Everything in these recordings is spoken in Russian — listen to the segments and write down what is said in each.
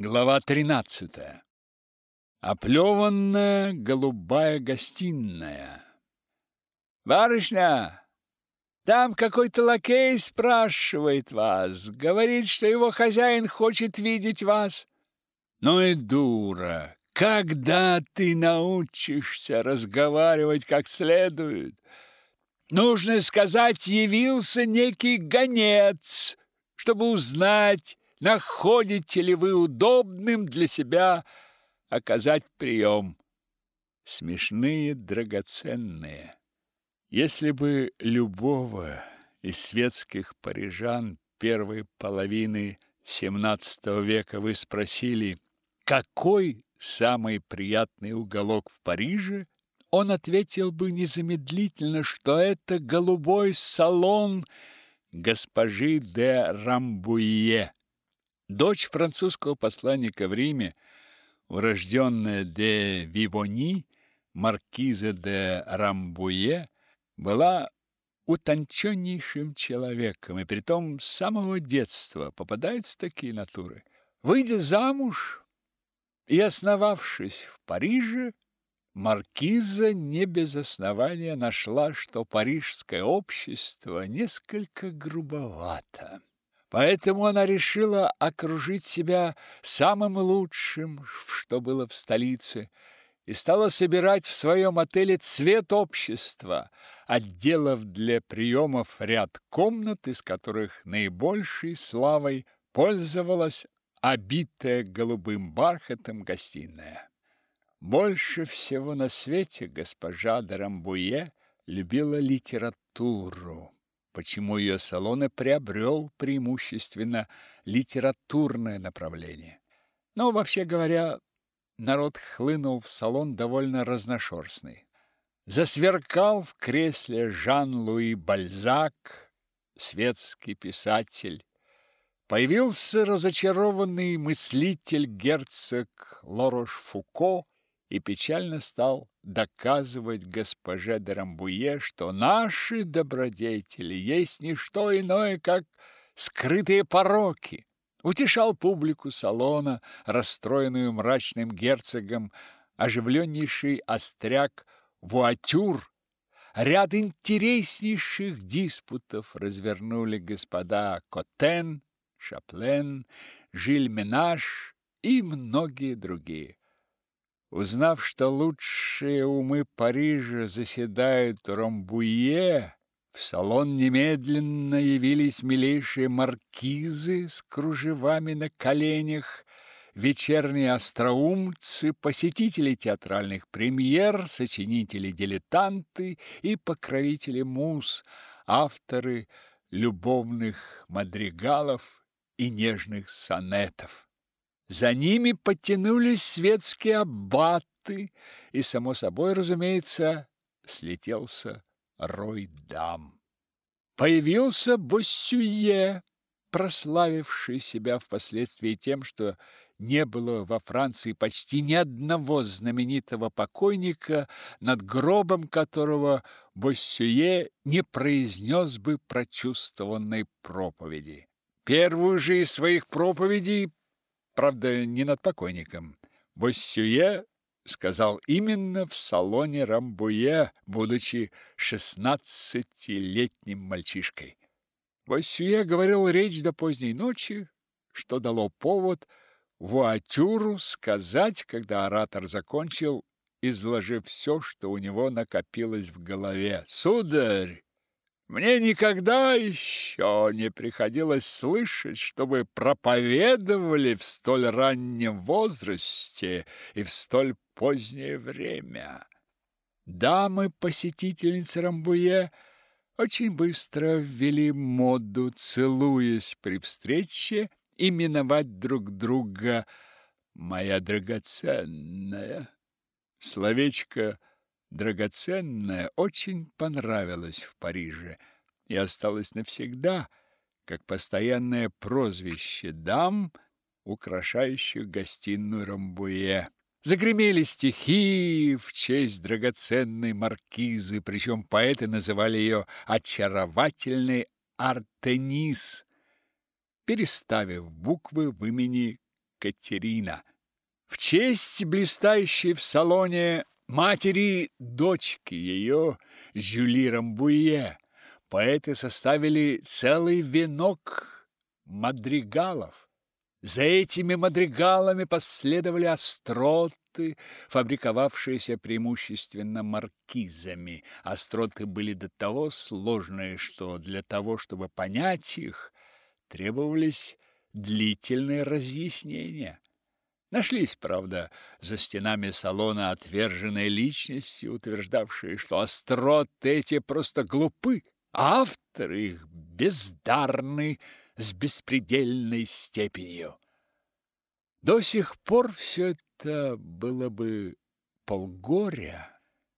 Глава 13. Оплеванная голубая гостиная. Барышня, там какой-то лакей спрашивает вас, говорит, что его хозяин хочет видеть вас. Ну и дура. Когда ты научишься разговаривать как следует? Нужно сказать, явился некий гонец, чтобы узнать, находите ли вы удобным для себя оказать прием. Смешные, драгоценные. Если бы любого из светских парижан первой половины XVII века вы спросили, какой самый приятный уголок в Париже, он ответил бы незамедлительно, что это голубой салон госпожи де Рамбуе. Дочь французского посланника в Риме, урожденная де Вивони, маркиза де Рамбуе, была утонченнейшим человеком, и притом с самого детства попадаются такие натуры. Выйдя замуж и основавшись в Париже, маркиза не без основания нашла, что парижское общество несколько грубовато. Поэтому она решила окружить себя самым лучшим, что было в столице, и стала собирать в своем отеле цвет общества, отделав для приемов ряд комнат, из которых наибольшей славой пользовалась обитая голубым бархатом гостиная. Больше всего на свете госпожа Дарамбуе любила литературу почему ее салон приобрел преимущественно литературное направление. Но, вообще говоря, народ хлынул в салон довольно разношерстный. Засверкал в кресле Жан-Луи Бальзак, светский писатель. Появился разочарованный мыслитель герцог Лорош-Фуко и печально стал доказывать госпоже де Рамбуе, что наши добродетели есть не что иное, как скрытые пороки. Утешал публику салона, расстроенную мрачным герцогом, оживленнейший остряк Вуатюр. Ряд интереснейших диспутов развернули господа Котен, Шаплен, Жиль Менаш и многие другие. Узнав, что лучшие умы Парижа заседают в Ромбуе, в салон немедленно явились милейшие маркизы с кружевами на коленях, вечерние остроумцы, посетители театральных премьер, сочинители-дилетанты и покровители муз, авторы любовных мадригалов и нежных сонетов. За ними подтянулись светские аббаты, и, само собой, разумеется, слетелся рой дам. Появился Боссюе, прославивший себя впоследствии тем, что не было во Франции почти ни одного знаменитого покойника, над гробом которого Боссюе не произнес бы прочувствованной проповеди. Первую же из своих проповедей правда, не над покойником. Боссюе сказал именно в салоне Рамбуе, будучи шестнадцатилетним мальчишкой. Боссюе говорил речь до поздней ночи, что дало повод Вуатюру сказать, когда оратор закончил, изложив все, что у него накопилось в голове. «Сударь, мне никогда еще не приходилось слышать, чтобы проповедовали в столь раннем возрасте и в столь позднее время. Дамы-посетительницы Рамбуе очень быстро ввели моду, целуясь при встрече, именовать друг друга «моя драгоценная». Словечко драгоценное очень понравилось в Париже и осталось навсегда, как постоянное прозвище дам, украшающих гостиную Рамбуе. Загремели стихи в честь драгоценной маркизы, причем поэты называли ее очаровательной Артенис, переставив буквы в имени Екатерина. В честь блистающей в салоне матери дочки ее Жюли Рамбуе поэты составили целый венок мадригалов. За этими мадригалами последовали остроты, фабриковавшиеся преимущественно маркизами. Остроты были до того сложные, что для того, чтобы понять их, требовались длительные разъяснения. Нашлись, правда, за стенами салона отверженные личности, утверждавшие, что остроты эти просто глупы, а авторы их бездарны с беспредельной степенью. До сих пор все это было бы полгоря,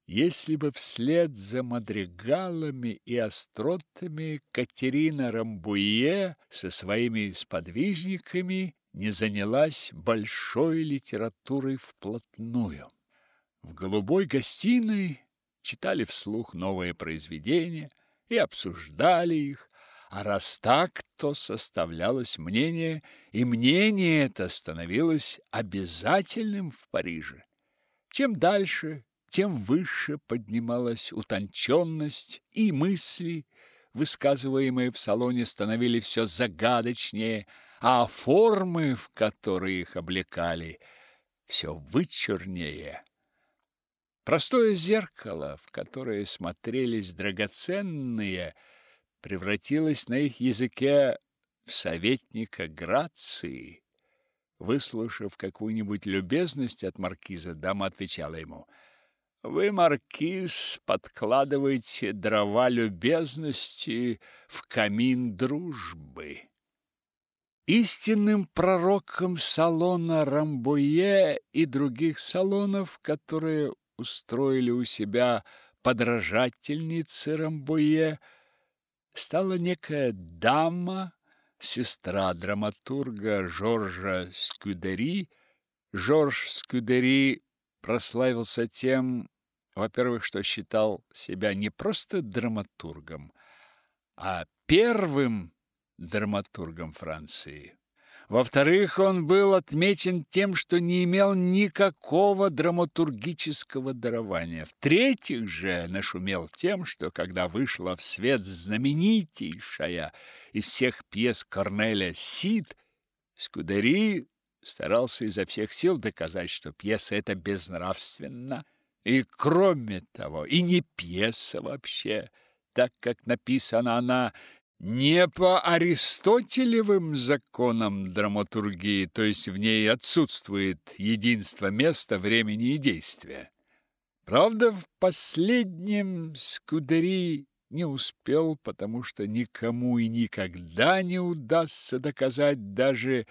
если бы вслед за мадригалами и остротами Катерина Рамбуе со своими сподвижниками не занялась большой литературой вплотную. В голубой гостиной читали вслух новые произведения и обсуждали их, а раз так, то составлялось мнение, и мнение это становилось обязательным в Париже. Чем дальше, тем выше поднималась утонченность, и мысли, высказываемые в салоне, становились все загадочнее, а формы, в которые их облекали, все вычурнее. Простое зеркало, в которое смотрелись драгоценные, превратилось на их языке в советника Грации. Выслушав какую-нибудь любезность от маркиза, дама отвечала ему: "Вы, маркиз, подкладываете дрова любезности в камин дружбы". Истинным пророком салона Рамбуе и других салонов, которые устроили у себя подражательницы Рамбуе, стала некая дама, сестра драматурга Жоржа Скюдери. Жорж Скюдери прославился тем, во-первых, что считал себя не просто драматургом, а первым драматургом Франции. Во-вторых, он был отмечен тем, что не имел никакого драматургического дарования. В-третьих же, нашумел тем, что когда вышла в свет знаменитейшая из всех пьес Корнеля «Сид», Скудери старался изо всех сил доказать, что пьеса эта безнравственна. И кроме того, и не пьеса вообще, так как написана она не по аристотелевым законам драматургии, то есть в ней отсутствует единство места, времени и действия. Правда, в последнем Скудери не успел, потому что никому и никогда не удастся доказать даже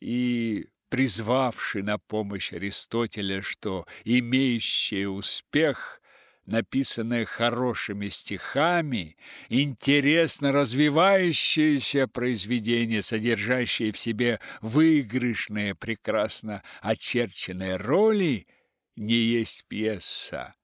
и призвавший на помощь Аристотеля, что имеющее успех написанное хорошими стихами, интересно развивающееся произведение, содержащее в себе выигрышные, прекрасно очерченные роли, не есть пьеса.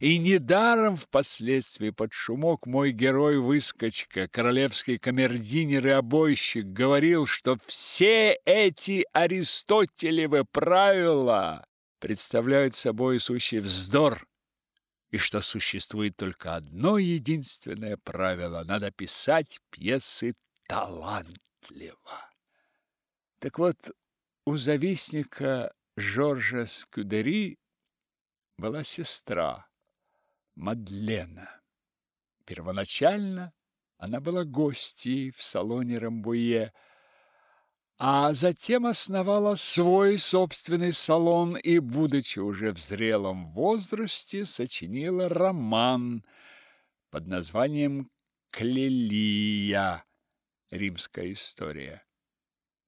И недаром впоследствии под шумок мой герой-выскочка, королевский камердинер и обойщик, говорил, что все эти аристотелевы правила представляют собой сущий вздор, и что существует только одно единственное правило – надо писать пьесы талантливо. Так вот, у завистника Жоржа Скюдери была сестра Мадлена. Первоначально она была гостьей в салоне Рамбуе – а затем основала свой собственный салон и, будучи уже в зрелом возрасте, сочинила роман под названием «Клелия. Римская история».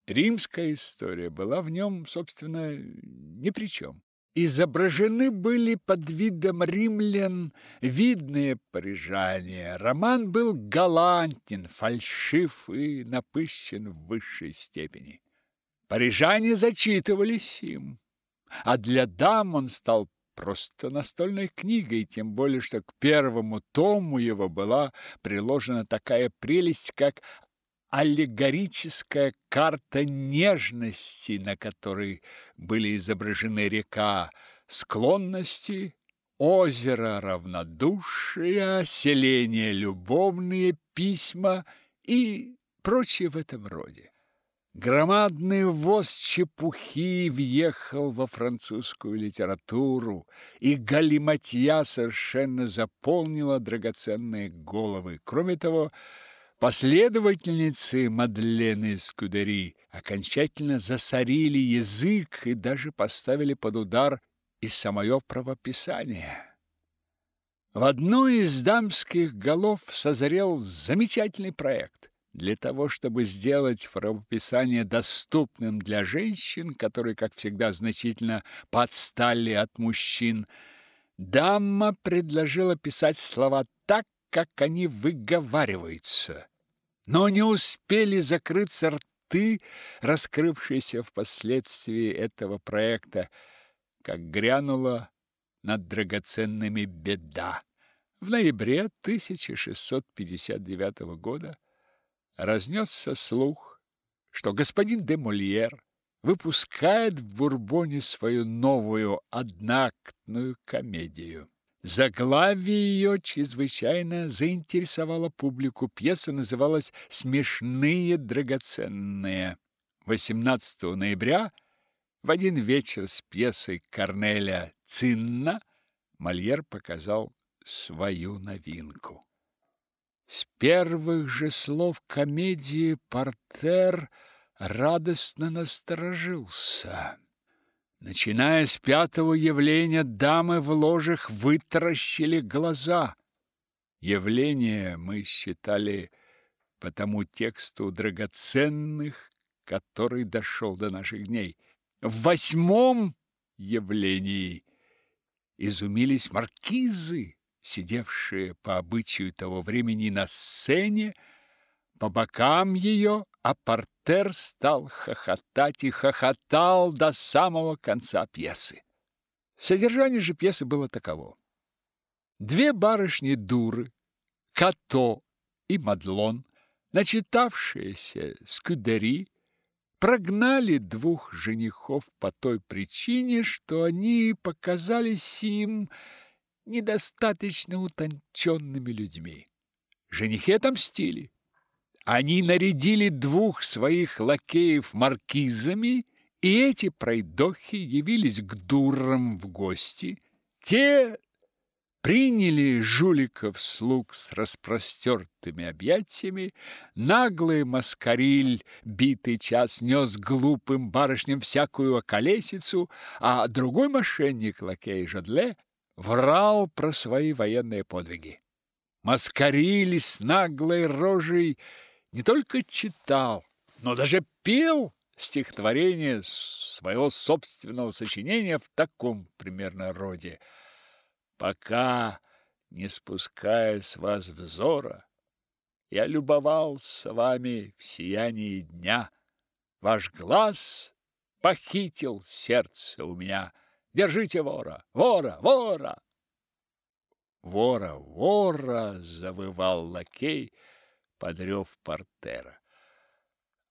Римская история была в нем, собственно, ни при чем изображены были под видом римлян видные парижане. Роман был галантен, фальшив и напыщен в высшей степени. Парижане зачитывались им, а для дам он стал просто настольной книгой, тем более что к первому тому его была приложена такая прелесть, как аллегорическая карта нежности, на которой были изображены река склонности, озеро равнодушия, селение любовные письма и прочее в этом роде. Громадный воз чепухи въехал во французскую литературу, и галиматья совершенно заполнила драгоценные головы. Кроме того, последовательницы Мадлены Скудери окончательно засорили язык и даже поставили под удар и самое правописание. В одной из дамских голов созрел замечательный проект для того, чтобы сделать правописание доступным для женщин, которые, как всегда, значительно подстали от мужчин, дама предложила писать слова так, как они выговариваются. Но не успели закрыться рты, раскрывшиеся впоследствии этого проекта, как грянула над драгоценными беда. В ноябре 1659 года разнесся слух, что господин де Мольер выпускает в Бурбоне свою новую одноактную комедию. Заглавие ее чрезвычайно заинтересовало публику. Пьеса называлась «Смешные драгоценные». 18 ноября в один вечер с пьесой Корнеля Цинна Мольер показал свою новинку. С первых же слов комедии Портер радостно насторожился. Начиная с пятого явления, дамы в ложах вытаращили глаза. Явление мы считали по тому тексту драгоценных, который дошел до наших дней. В восьмом явлении изумились маркизы, сидевшие по обычаю того времени на сцене, по бокам ее, а портер стал хохотать и хохотал до самого конца пьесы. Содержание же пьесы было таково. Две барышни-дуры, Като и Мадлон, начитавшиеся скудери, прогнали двух женихов по той причине, что они показались им недостаточно утонченными людьми. Женихи отомстили. Они нарядили двух своих лакеев маркизами, и эти пройдохи явились к дурам в гости. Те приняли жуликов слуг с распростертыми объятиями, наглый маскариль битый час нес глупым барышням всякую околесицу, а другой мошенник, лакей Жадле, врал про свои военные подвиги. Маскариль с наглой рожей не только читал, но даже пел стихотворение своего собственного сочинения в таком примерно роде. «Пока не спуская с вас взора, я любовался вами в сиянии дня. Ваш глаз похитил сердце у меня. Держите вора, вора, вора!» «Вора, вора!» — завывал лакей — подрев портера.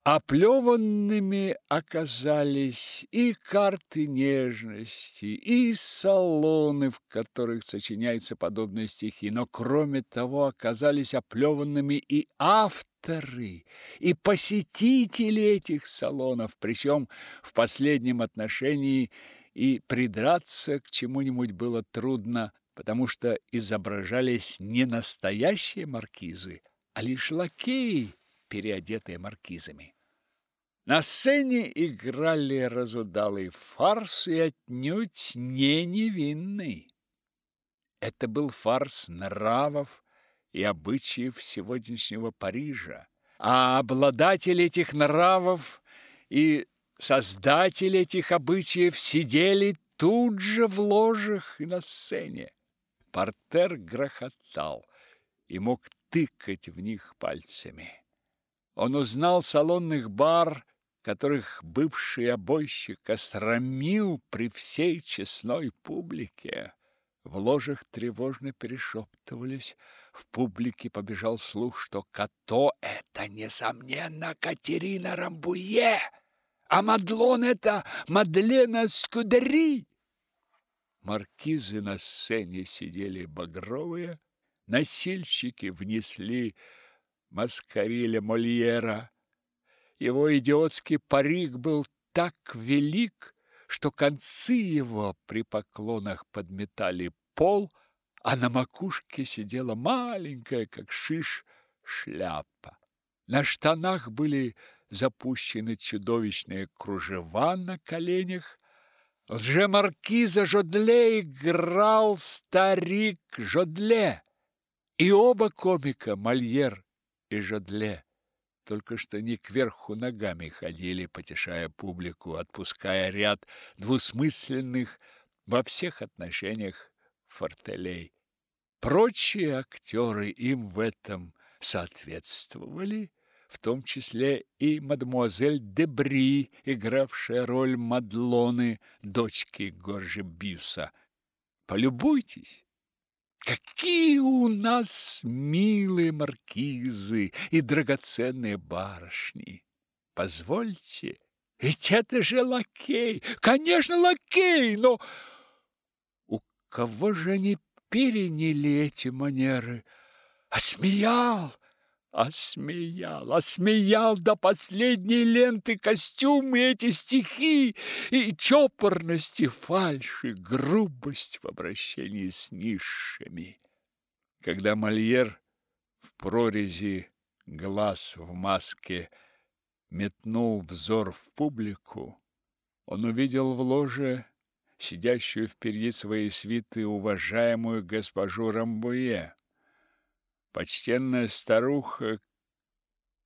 Оплеванными оказались и карты нежности, и салоны, в которых сочиняются подобные стихи, но кроме того оказались оплеванными и авторы, и посетители этих салонов, причем в последнем отношении и придраться к чему-нибудь было трудно, потому что изображались не настоящие маркизы, а лишь лакеи, переодетые маркизами. На сцене играли разудалый фарс и отнюдь не невинный. Это был фарс нравов и обычаев сегодняшнего Парижа, а обладатели этих нравов и создатели этих обычаев сидели тут же в ложах и на сцене. Портер грохотал и мог тыкать в них пальцами. Он узнал салонных бар, которых бывший обойщик осрамил при всей честной публике. В ложах тревожно перешептывались, в публике побежал слух, что Като — это, несомненно, Катерина Рамбуе, а Мадлон — это Мадлена Скудери. Маркизы на сцене сидели багровые, носильщики внесли маскариля Мольера. Его идиотский парик был так велик, что концы его при поклонах подметали пол, а на макушке сидела маленькая, как шиш, шляпа. На штанах были запущены чудовищные кружева на коленях. Лже-маркиза Жодле играл старик Жодле, и оба комика, Мольер и Жодле, только что не кверху ногами ходили, потешая публику, отпуская ряд двусмысленных во всех отношениях фортелей. Прочие актеры им в этом соответствовали, в том числе и мадемуазель Дебри, игравшая роль Мадлоны, дочки Горжи Бюса. Полюбуйтесь, Какие у нас милые маркизы и драгоценные барышни! Позвольте, ведь это же лакей! Конечно, лакей, но у кого же они переняли эти манеры? Осмеял! Осмеял, осмеял до последней ленты костюмы эти стихи и чопорность и фальшь, и грубость в обращении с низшими. Когда Мольер в прорези глаз в маске метнул взор в публику, он увидел в ложе сидящую впереди своей свиты уважаемую госпожу Рамбуе. Почтенная старуха,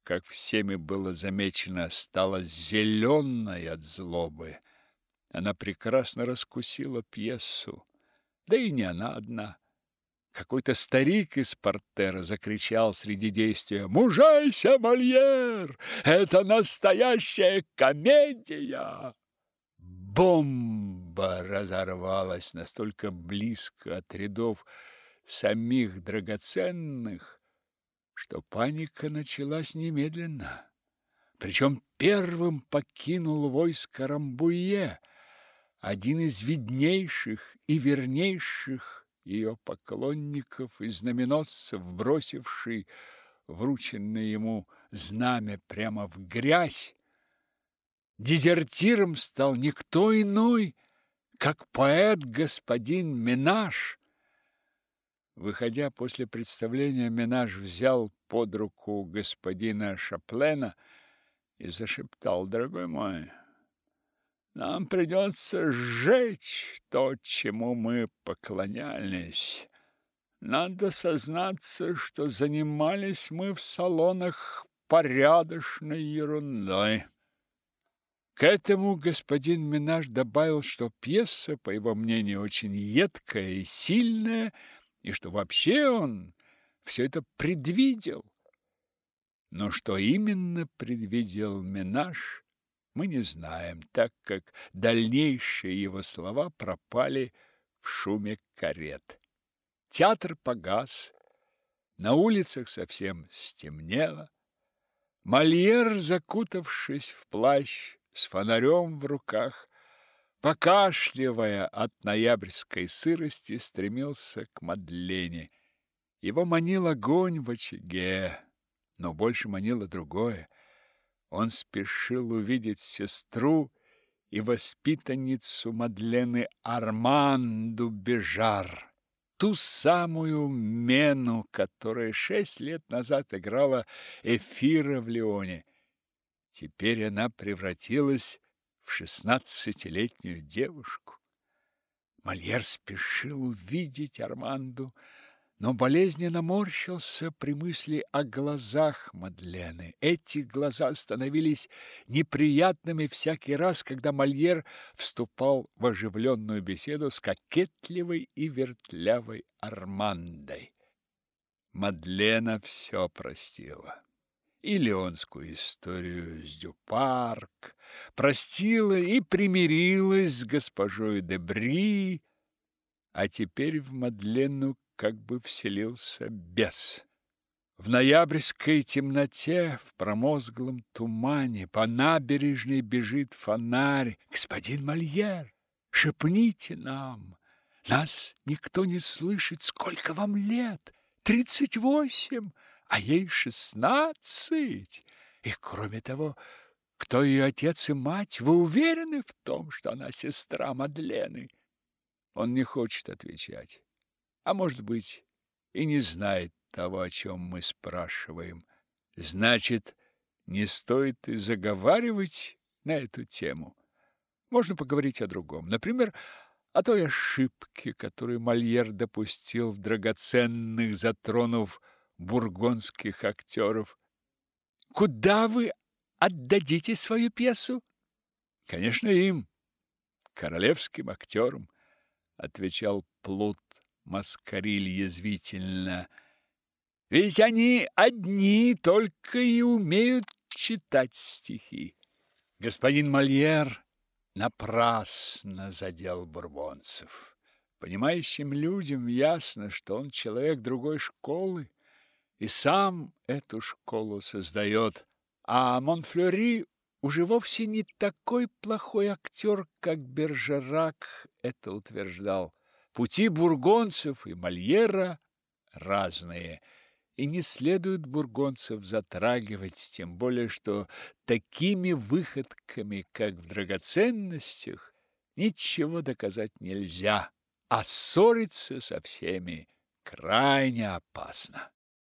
как всеми было замечено, стала зеленой от злобы. Она прекрасно раскусила пьесу. Да и не она одна. Какой-то старик из портера закричал среди действия «Мужайся, Мольер! Это настоящая комедия!» Бомба разорвалась настолько близко от рядов, самих драгоценных, что паника началась немедленно. Причем первым покинул войско Рамбуе, один из виднейших и вернейших ее поклонников и знаменосцев, бросивший врученное ему знамя прямо в грязь. Дезертиром стал никто иной, как поэт господин Минаш, Выходя после представления, Менаж взял под руку господина Шаплена и зашептал, «Дорогой мой, нам придется сжечь то, чему мы поклонялись. Надо сознаться, что занимались мы в салонах порядочной ерундой». К этому господин Минаж добавил, что пьеса, по его мнению, очень едкая и сильная, и что вообще он все это предвидел. Но что именно предвидел Минаж, мы не знаем, так как дальнейшие его слова пропали в шуме карет. Театр погас, на улицах совсем стемнело. Мольер, закутавшись в плащ, с фонарем в руках, покашливая от ноябрьской сырости, стремился к Мадлене. Его манил огонь в очаге, но больше манило другое. Он спешил увидеть сестру и воспитанницу Мадлены Арманду Бежар, ту самую Мену, которая шесть лет назад играла Эфира в Леоне. Теперь она превратилась в шестнадцатилетнюю девушку. Мольер спешил увидеть Арманду, но болезненно морщился при мысли о глазах Мадлены. Эти глаза становились неприятными всякий раз, когда Мольер вступал в оживленную беседу с кокетливой и вертлявой Армандой. Мадлена все простила и леонскую историю с Дюпарк, простила и примирилась с госпожой Дебри, а теперь в Мадлену как бы вселился бес. В ноябрьской темноте, в промозглом тумане по набережной бежит фонарь. Господин Мольер, шепните нам, нас никто не слышит, сколько вам лет? Тридцать восемь, а ей шестнадцать. И кроме того, кто ее отец и мать, вы уверены в том, что она сестра Мадлены? Он не хочет отвечать. А может быть, и не знает того, о чем мы спрашиваем. Значит, не стоит и заговаривать на эту тему. Можно поговорить о другом. Например, о той ошибке, которую Мольер допустил в драгоценных, затронув бургондских актеров. Куда вы отдадите свою пьесу? Конечно, им, королевским актерам, отвечал Плут Маскариль язвительно. Ведь они одни только и умеют читать стихи. Господин Мольер напрасно задел бурбонцев. Понимающим людям ясно, что он человек другой школы и сам эту школу создает. А Монфлёри уже вовсе не такой плохой актер, как Бержерак это утверждал. Пути бургонцев и Мольера разные, и не следует бургонцев затрагивать, тем более что такими выходками, как в драгоценностях, ничего доказать нельзя, а ссориться со всеми крайне опасно.